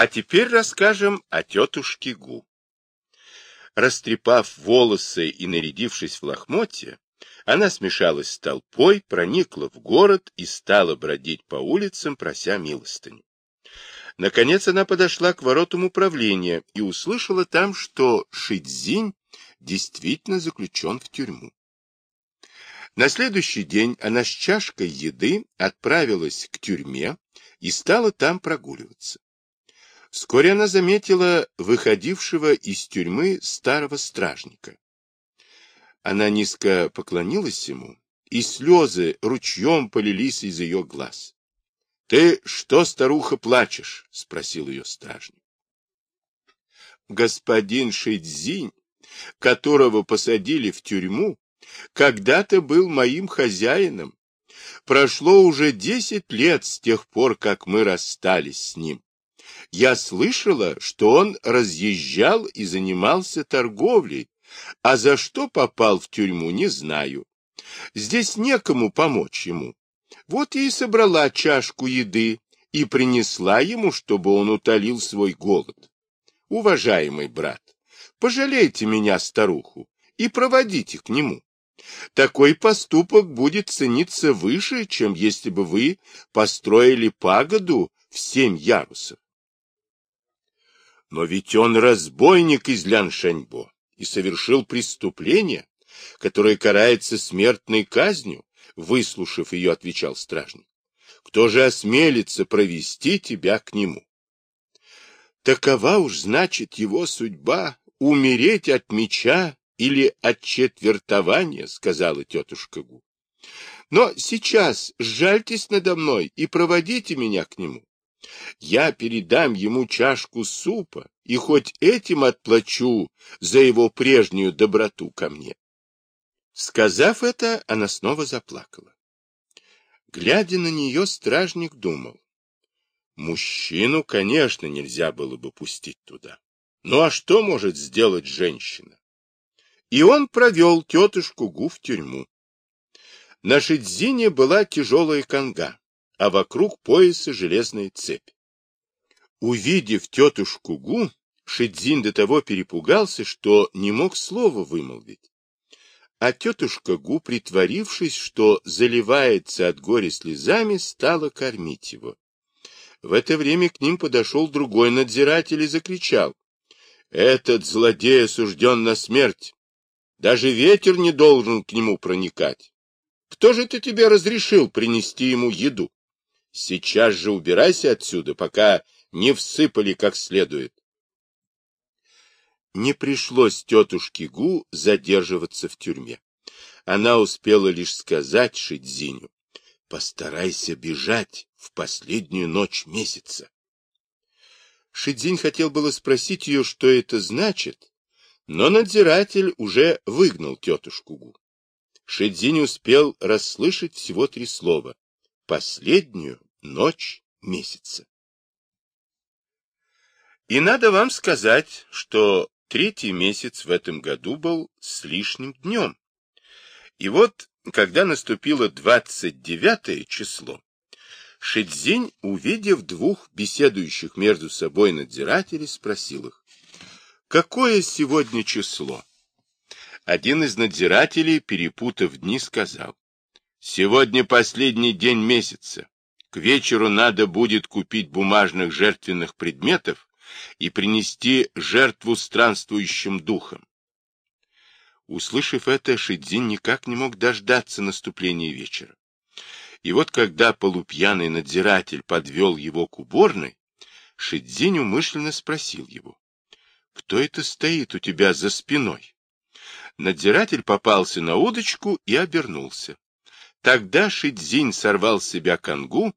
А теперь расскажем о тетушке Гу. Растрепав волосы и нарядившись в лохмотье, она смешалась с толпой, проникла в город и стала бродить по улицам, прося милостыню. Наконец она подошла к воротам управления и услышала там, что Шидзинь действительно заключен в тюрьму. На следующий день она с чашкой еды отправилась к тюрьме и стала там прогуливаться. Вскоре она заметила выходившего из тюрьмы старого стражника. Она низко поклонилась ему, и слезы ручьем полились из ее глаз. — Ты что, старуха, плачешь? — спросил ее стражник. — Господин Шидзинь, которого посадили в тюрьму, когда-то был моим хозяином. Прошло уже десять лет с тех пор, как мы расстались с ним. Я слышала, что он разъезжал и занимался торговлей, а за что попал в тюрьму, не знаю. Здесь некому помочь ему. Вот я и собрала чашку еды и принесла ему, чтобы он утолил свой голод. Уважаемый брат, пожалейте меня, старуху, и проводите к нему. Такой поступок будет цениться выше, чем если бы вы построили пагоду в семь ярусов. Но ведь он разбойник из Ляншаньбо и совершил преступление, которое карается смертной казнью, выслушав ее, отвечал стражник. Кто же осмелится провести тебя к нему? Такова уж, значит, его судьба — умереть от меча или от четвертования, — сказала тетушка Гу. Но сейчас сжальтесь надо мной и проводите меня к нему. Я передам ему чашку супа и хоть этим отплачу за его прежнюю доброту ко мне. Сказав это, она снова заплакала. Глядя на нее, стражник думал. Мужчину, конечно, нельзя было бы пустить туда. Ну а что может сделать женщина? И он провел тетушку Гу в тюрьму. На Шидзине была тяжелая конга, а вокруг пояса железная цепь. Увидев тетушку Гу, Шидзин до того перепугался, что не мог слова вымолвить. А тетушка Гу, притворившись, что заливается от горя слезами, стала кормить его. В это время к ним подошел другой надзиратель и закричал. «Этот злодей осужден на смерть. Даже ветер не должен к нему проникать. Кто же это тебе разрешил принести ему еду? Сейчас же убирайся отсюда, пока не всыпали как следует. Не пришлось тетушке Гу задерживаться в тюрьме. Она успела лишь сказать Шидзиню, постарайся бежать в последнюю ночь месяца. Шидзинь хотел было спросить ее, что это значит, но надзиратель уже выгнал тетушку Гу. Шидзинь успел расслышать всего три слова. Последнюю ночь месяца. И надо вам сказать, что третий месяц в этом году был с лишним днем. И вот, когда наступило двадцать девятое число, Шидзинь, увидев двух беседующих между собой надзирателей, спросил их, Какое сегодня число? Один из надзирателей, перепутав дни, сказал. Сегодня последний день месяца. К вечеру надо будет купить бумажных жертвенных предметов и принести жертву странствующим духам. Услышав это, Шидзин никак не мог дождаться наступления вечера. И вот когда полупьяный надзиратель подвел его к уборной, Шидзинь умышленно спросил его кто это стоит у тебя за спиной? Надзиратель попался на удочку и обернулся. Тогда Шидзинь сорвал с себя конгу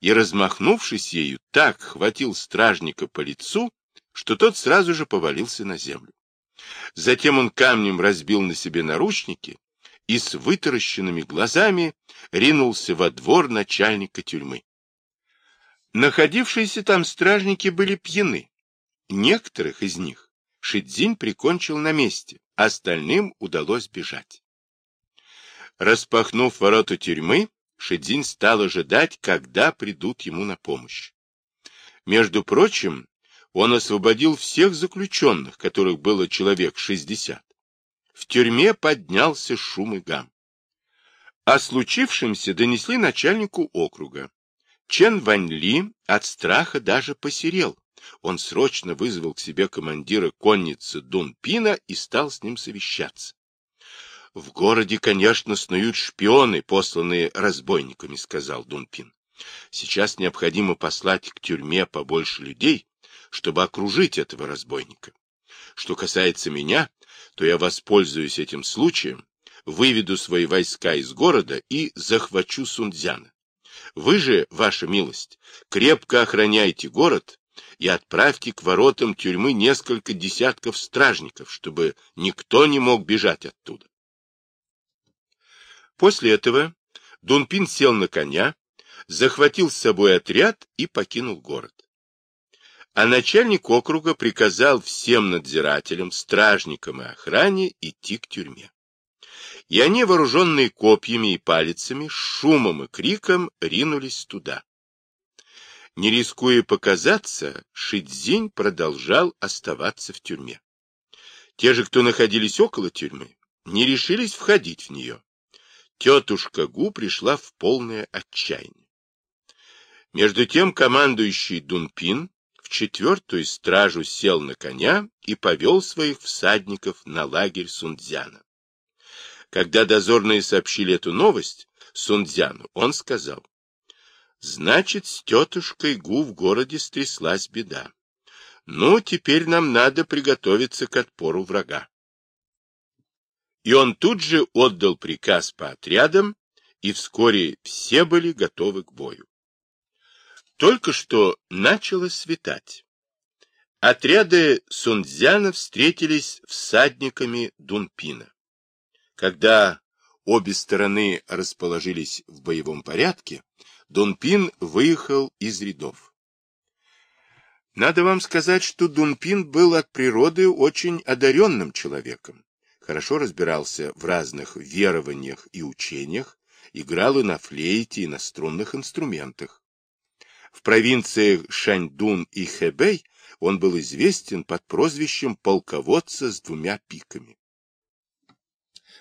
и, размахнувшись ею, так хватил стражника по лицу, что тот сразу же повалился на землю. Затем он камнем разбил на себе наручники и с вытаращенными глазами ринулся во двор начальника тюрьмы. Находившиеся там стражники были пьяны, Некоторых из них Шидзинь прикончил на месте, остальным удалось бежать. Распахнув ворота тюрьмы, Шидзинь стал ожидать, когда придут ему на помощь. Между прочим, он освободил всех заключенных, которых было человек 60. В тюрьме поднялся шум и гам. О случившемся донесли начальнику округа. Чен Вань Ли от страха даже посерел. Он срочно вызвал к себе командира конницы Дун Пина и стал с ним совещаться. — В городе, конечно, снуют шпионы, посланные разбойниками, — сказал Дунпин. — Сейчас необходимо послать к тюрьме побольше людей, чтобы окружить этого разбойника. Что касается меня, то я воспользуюсь этим случаем, выведу свои войска из города и захвачу Сунцзяна. Вы же, ваша милость, крепко охраняйте город и отправьте к воротам тюрьмы несколько десятков стражников, чтобы никто не мог бежать оттуда. После этого Дунпин сел на коня, захватил с собой отряд и покинул город. А начальник округа приказал всем надзирателям, стражникам и охране идти к тюрьме. И они, вооруженные копьями и палицами, шумом и криком ринулись туда. Не рискуя показаться, Шидзинь продолжал оставаться в тюрьме. Те же, кто находились около тюрьмы, не решились входить в нее тетушка Гу пришла в полное отчаяние. Между тем командующий Дунпин в четвертую стражу сел на коня и повел своих всадников на лагерь Сунцзяна. Когда дозорные сообщили эту новость Сунцзяну, он сказал, «Значит, с тетушкой Гу в городе стряслась беда. Ну, теперь нам надо приготовиться к отпору врага и он тут же отдал приказ по отрядам, и вскоре все были готовы к бою. Только что начало светать. Отряды Сунцзяна встретились всадниками Дунпина. Когда обе стороны расположились в боевом порядке, Дунпин выехал из рядов. Надо вам сказать, что Дунпин был от природы очень одаренным человеком хорошо разбирался в разных верованиях и учениях, играл и на флейте, и на струнных инструментах. В провинциях Шаньдун и Хэбэй он был известен под прозвищем полководца с двумя пиками.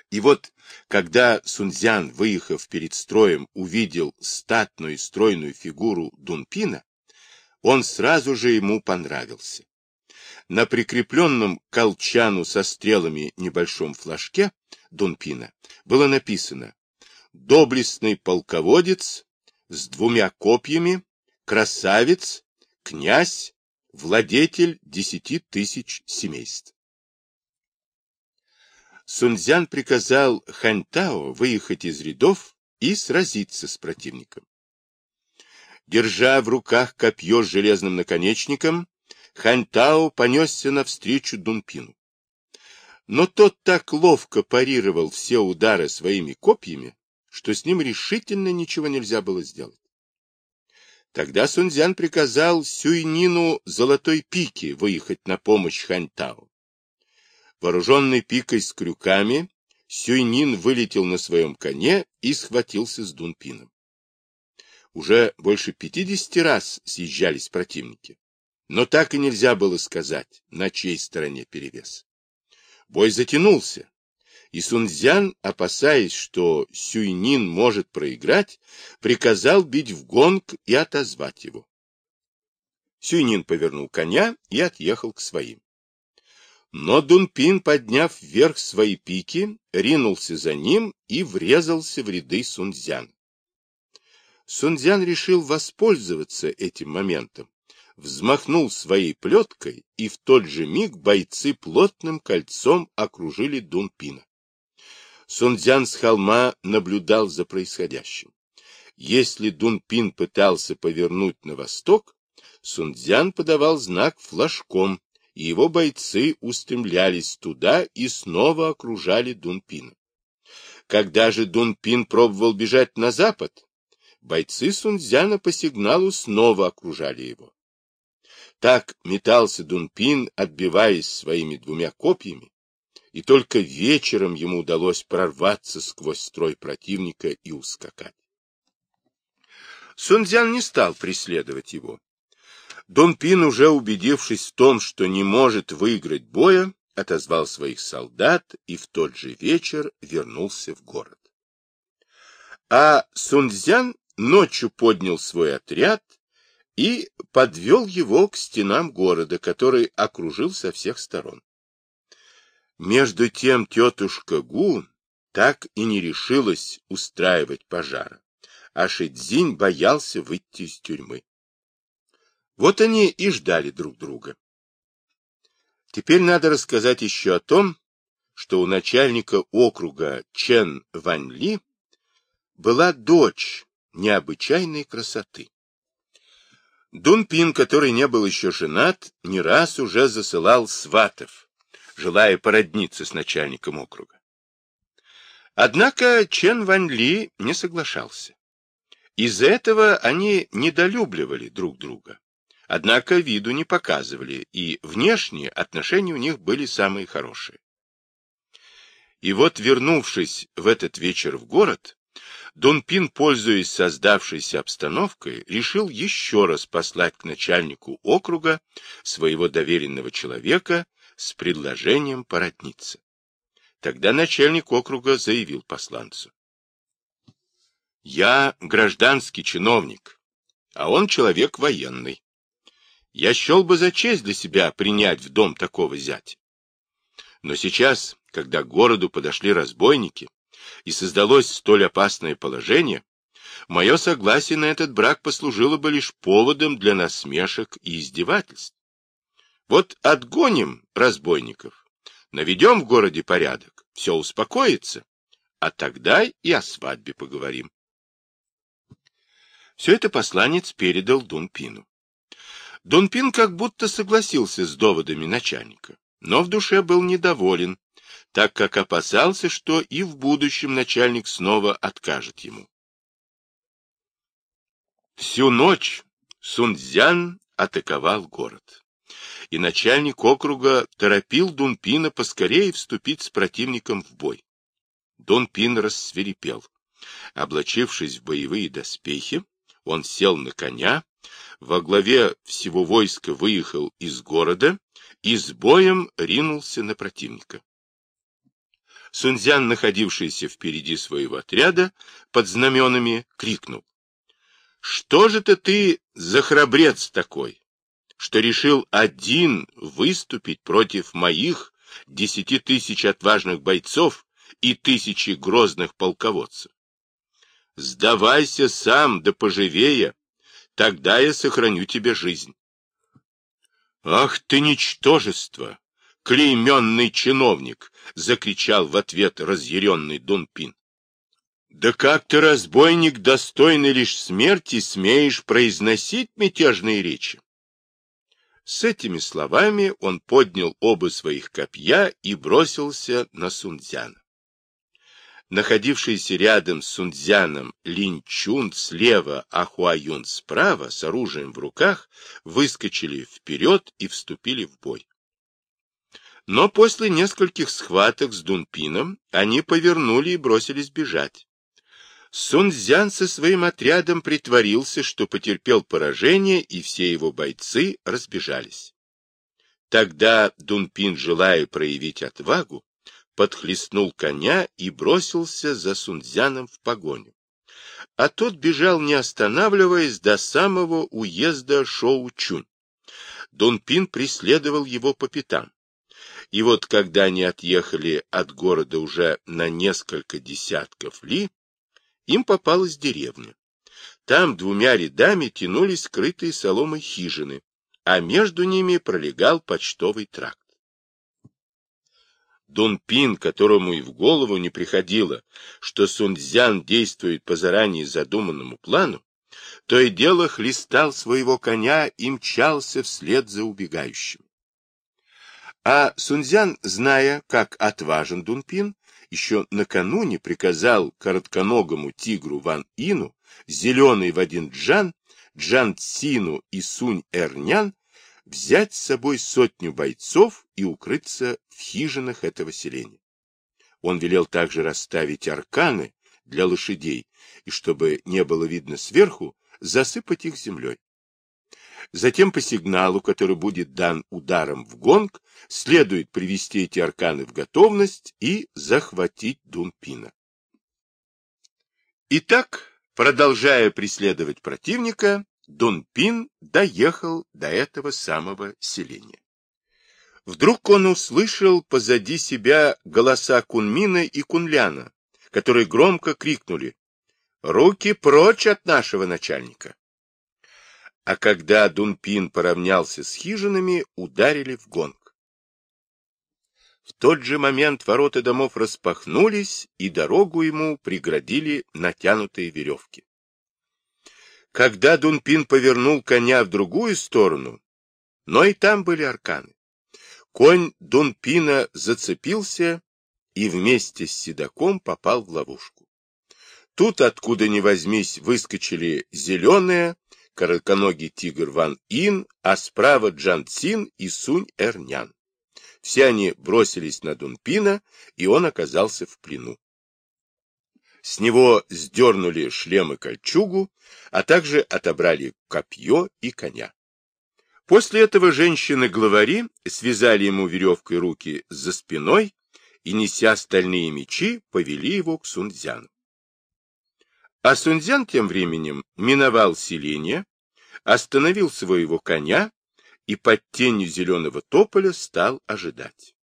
И вот, когда Сунцзян, выехав перед строем, увидел статную и стройную фигуру Дунпина, он сразу же ему понравился. На прикрепленном к колчану со стрелами небольшом флажке Дунпина было написано «Доблестный полководец с двумя копьями, красавец, князь, владетель десяти тысяч семейств». Сунцзян приказал Ханьтао выехать из рядов и сразиться с противником. Держа в руках копье с железным наконечником, Ханьтао понесся навстречу Дунпину. Но тот так ловко парировал все удары своими копьями, что с ним решительно ничего нельзя было сделать. Тогда Сунцзян приказал Сюйнину Золотой Пике выехать на помощь Ханьтао. Вооруженный пикой с крюками, Сюйнин вылетел на своем коне и схватился с Дунпином. Уже больше пятидесяти раз съезжались противники. Но так и нельзя было сказать, на чьей стороне перевес. Бой затянулся, и Сунцзян, опасаясь, что Сюйнин может проиграть, приказал бить в гонг и отозвать его. Сюйнин повернул коня и отъехал к своим. Но Дунпин, подняв вверх свои пики, ринулся за ним и врезался в ряды Сунцзян. Сунцзян решил воспользоваться этим моментом взмахнул своей плеткой, и в тот же миг бойцы плотным кольцом окружили Дунпина. Сунцзян с холма наблюдал за происходящим. Если Дунпин пытался повернуть на восток, Сунцзян подавал знак флажком, и его бойцы устремлялись туда и снова окружали Дунпина. Когда же Дунпин пробовал бежать на запад, бойцы Сунцзяна по сигналу снова окружали его. Так метался Дунпин, отбиваясь своими двумя копьями, и только вечером ему удалось прорваться сквозь строй противника и ускакать. Сунцзян не стал преследовать его. Дон Пин, уже убедившись в том, что не может выиграть боя, отозвал своих солдат и в тот же вечер вернулся в город. А Сунцзян ночью поднял свой отряд и подвел его к стенам города, который окружил со всех сторон. Между тем тетушка Гу так и не решилась устраивать пожара, а Шидзинь боялся выйти из тюрьмы. Вот они и ждали друг друга. Теперь надо рассказать еще о том, что у начальника округа Чен Вань Ли была дочь необычайной красоты. Дун Пин, который не был еще женат, не раз уже засылал сватов, желая породниться с начальником округа. Однако Чен Вань Ли не соглашался. Из-за этого они недолюбливали друг друга. Однако виду не показывали, и внешние отношения у них были самые хорошие. И вот, вернувшись в этот вечер в город, Дунпин, пользуясь создавшейся обстановкой, решил еще раз послать к начальнику округа своего доверенного человека с предложением породниться. Тогда начальник округа заявил посланцу. «Я гражданский чиновник, а он человек военный. Я счел бы за честь для себя принять в дом такого зятя. Но сейчас, когда к городу подошли разбойники, и создалось столь опасное положение, мое согласие на этот брак послужило бы лишь поводом для насмешек и издевательств. Вот отгоним разбойников, наведем в городе порядок, все успокоится, а тогда и о свадьбе поговорим. Все это посланец передал Дунпину. Дунпин как будто согласился с доводами начальника, но в душе был недоволен, так как опасался, что и в будущем начальник снова откажет ему. Всю ночь Сунцзян атаковал город, и начальник округа торопил Дунпина поскорее вступить с противником в бой. Дунпин рассверепел. Облачившись в боевые доспехи, он сел на коня во главе всего войска выехал из города и с боем ринулся на противника. Сунцзян, находившийся впереди своего отряда, под знаменами, крикнул. — Что же это ты за храбрец такой, что решил один выступить против моих десяти тысяч отважных бойцов и тысячи грозных полководцев? Сдавайся сам, да поживее, Тогда я сохраню тебе жизнь. Ах ты ничтожество! Клейменный чиновник! — закричал в ответ разъяренный Дунпин. Да как ты, разбойник, достойный лишь смерти, смеешь произносить мятежные речи? С этими словами он поднял оба своих копья и бросился на Сунцзяна находившийся рядом с Сунцзяном Линчун слева, а Хуаюн справа, с оружием в руках, выскочили вперед и вступили в бой. Но после нескольких схваток с Дунпином они повернули и бросились бежать. Сунцзян со своим отрядом притворился, что потерпел поражение, и все его бойцы разбежались. Тогда Дунпин, желая проявить отвагу, подхлестнул коня и бросился за Сунцзяном в погоню. А тот бежал, не останавливаясь, до самого уезда Шоу-Чунь. Дунпин преследовал его по пятам. И вот когда они отъехали от города уже на несколько десятков ли, им попалась деревня. Там двумя рядами тянулись скрытые соломой хижины, а между ними пролегал почтовый тракт. Дунпин, которому и в голову не приходило, что Сунцзян действует по заранее задуманному плану, то и дело хлестал своего коня и мчался вслед за убегающим. А Сунцзян, зная, как отважен Дунпин, еще накануне приказал коротконогому тигру Ван Ину, зеленый в один Джан, Джан Цину и Сунь Эрнян взять с собой сотню бойцов и укрыться в хижинах этого селения. Он велел также расставить арканы для лошадей, и чтобы не было видно сверху, засыпать их землей. Затем по сигналу, который будет дан ударом в гонг, следует привести эти арканы в готовность и захватить Дунпина. Итак, продолжая преследовать противника, Дунпин доехал до этого самого селения. Вдруг он услышал позади себя голоса Кунмина и Кунляна, которые громко крикнули «Руки прочь от нашего начальника!» А когда Дунпин поравнялся с хижинами, ударили в гонг. В тот же момент ворота домов распахнулись, и дорогу ему преградили натянутые веревки. Когда Дунпин повернул коня в другую сторону, но и там были арканы. Конь Дунпина зацепился и вместе с седаком попал в ловушку. Тут, откуда ни возьмись, выскочили зеленые, коротконогий тигр Ван Ин, а справа Джан Цин и Сунь Эрнян. Все они бросились на Дунпина, и он оказался в плену. С него сдернули шлем и кольчугу, а также отобрали копье и коня. После этого женщины-главари связали ему веревкой руки за спиной и, неся стальные мечи, повели его к Сунцзяну. А Сунцзян тем временем миновал селение, остановил своего коня и под тенью зеленого тополя стал ожидать.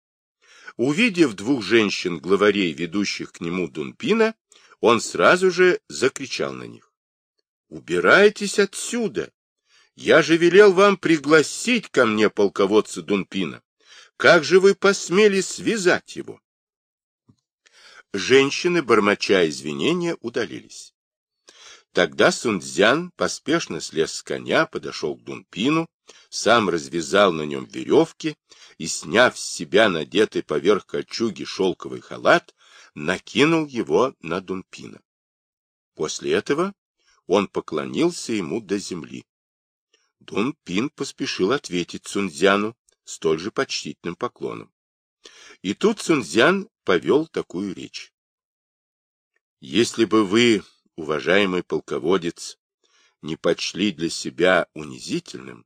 Увидев двух женщин-главарей, ведущих к нему Дунпина, он сразу же закричал на них. «Убирайтесь отсюда! Я же велел вам пригласить ко мне полководца Дунпина. Как же вы посмели связать его? Женщины, бормоча извинения, удалились. Тогда Сунцзян поспешно слез с коня, подошел к Дунпину, сам развязал на нем веревки и, сняв с себя надетый поверх кольчуги шелковый халат, накинул его на Дунпина. После этого он поклонился ему до земли. Дун Пин поспешил ответить Цунзяну столь же почтительным поклоном. И тут Цунзян повел такую речь. «Если бы вы, уважаемый полководец, не почли для себя унизительным,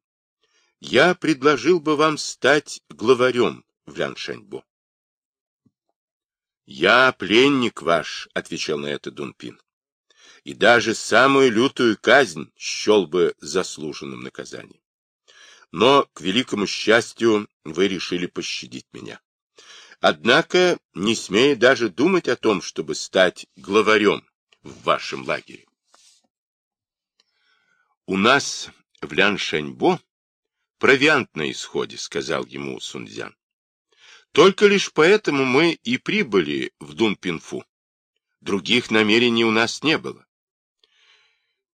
я предложил бы вам стать главарем в Ляншаньбо. «Я пленник ваш», — отвечал на это Дунпин и даже самую лютую казнь счел бы заслуженным наказанием. Но, к великому счастью, вы решили пощадить меня. Однако, не смея даже думать о том, чтобы стать главарем в вашем лагере. У нас в Ляншаньбо провиант на исходе, сказал ему Сунцзян. Только лишь поэтому мы и прибыли в Дунпинфу. Других намерений у нас не было.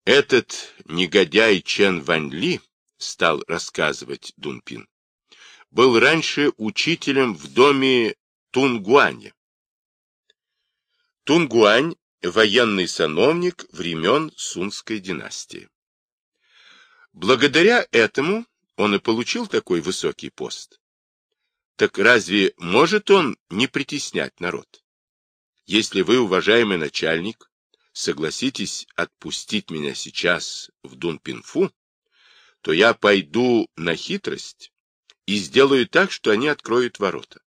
Этот негодяй Чен Вань Ли, стал рассказывать Дунпин, был раньше учителем в доме Тунгуаня. Тунгуань – военный сановник времен Сунской династии. Благодаря этому он и получил такой высокий пост. Так разве может он не притеснять народ? Если вы, уважаемый начальник, согласитесь отпустить меня сейчас в Дунпинфу, то я пойду на хитрость и сделаю так, что они откроют ворота.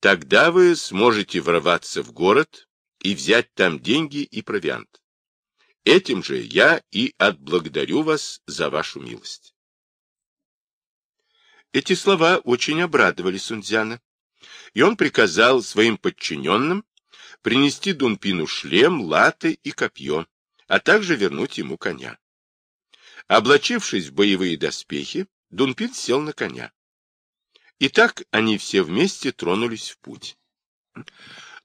Тогда вы сможете ворваться в город и взять там деньги и провиант. Этим же я и отблагодарю вас за вашу милость. Эти слова очень обрадовали Сунцзяна, и он приказал своим подчиненным принести Дунпину шлем, латы и копье, а также вернуть ему коня. Облачившись в боевые доспехи, Дунпин сел на коня. И так они все вместе тронулись в путь.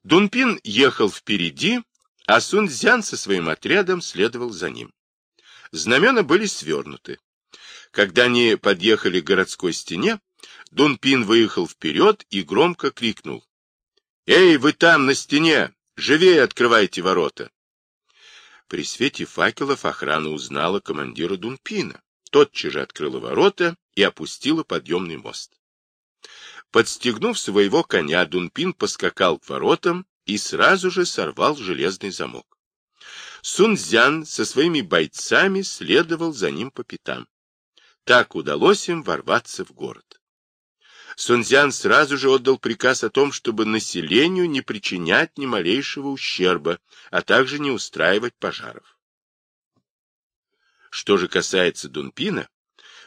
Дунпин ехал впереди, а Сунцзян со своим отрядом следовал за ним. Знамена были свернуты. Когда они подъехали к городской стене, Дунпин выехал вперед и громко крикнул. «Эй, вы там, на стене! Живее открывайте ворота!» При свете факелов охрана узнала командира Дунпина. Тотчас же открыла ворота и опустила подъемный мост. Подстегнув своего коня, Дунпин поскакал к воротам и сразу же сорвал железный замок. Сунцзян со своими бойцами следовал за ним по пятам. Так удалось им ворваться в город. Сунцзян сразу же отдал приказ о том, чтобы населению не причинять ни малейшего ущерба, а также не устраивать пожаров. Что же касается Дунпина,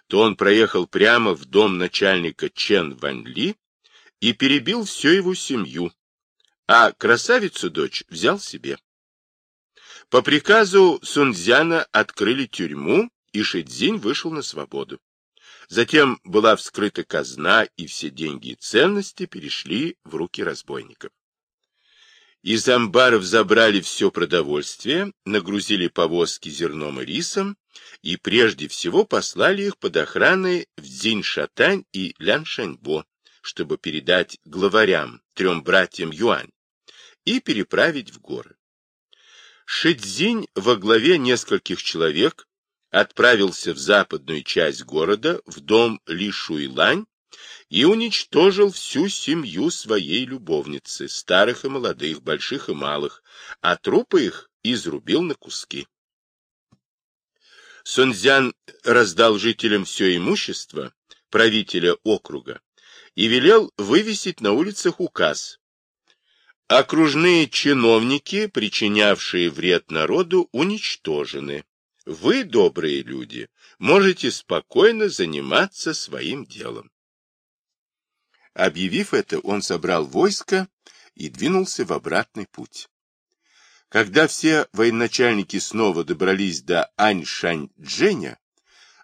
то он проехал прямо в дом начальника Чен Ваньли и перебил всю его семью, а красавицу-дочь взял себе. По приказу Сунцзяна открыли тюрьму, и Шидзинь вышел на свободу. Затем была вскрыта казна, и все деньги и ценности перешли в руки разбойников. Из амбаров забрали все продовольствие, нагрузили повозки зерном и рисом, и прежде всего послали их под охраной в Дзинь-Шатань и Ляншаньбо, чтобы передать главарям, трем братьям Юань, и переправить в горы. Шидзинь во главе нескольких человек отправился в западную часть города, в дом Ли Шуйлань, и уничтожил всю семью своей любовницы, старых и молодых, больших и малых, а трупы их изрубил на куски. Сунцзян раздал жителям все имущество правителя округа и велел вывесить на улицах указ. Окружные чиновники, причинявшие вред народу, уничтожены. Вы, добрые люди, можете спокойно заниматься своим делом. Объявив это, он собрал войско и двинулся в обратный путь. Когда все военачальники снова добрались до Аньшань-Дженя,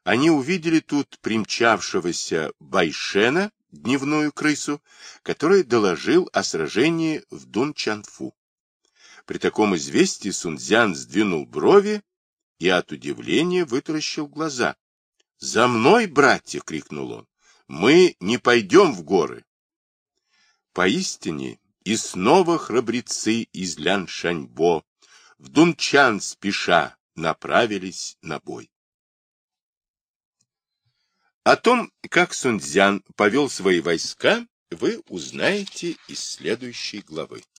они увидели тут примчавшегося Байшена, дневную крысу, который доложил о сражении в Дунчанфу. При таком известии Сунцзян сдвинул брови и от удивления вытаращил глаза. — За мной, братья! — крикнул он. — Мы не пойдем в горы. Поистине, и снова храбрецы из Ляншаньбо в Дунчан спеша направились на бой. О том, как Сунцзян повел свои войска, вы узнаете из следующей главы.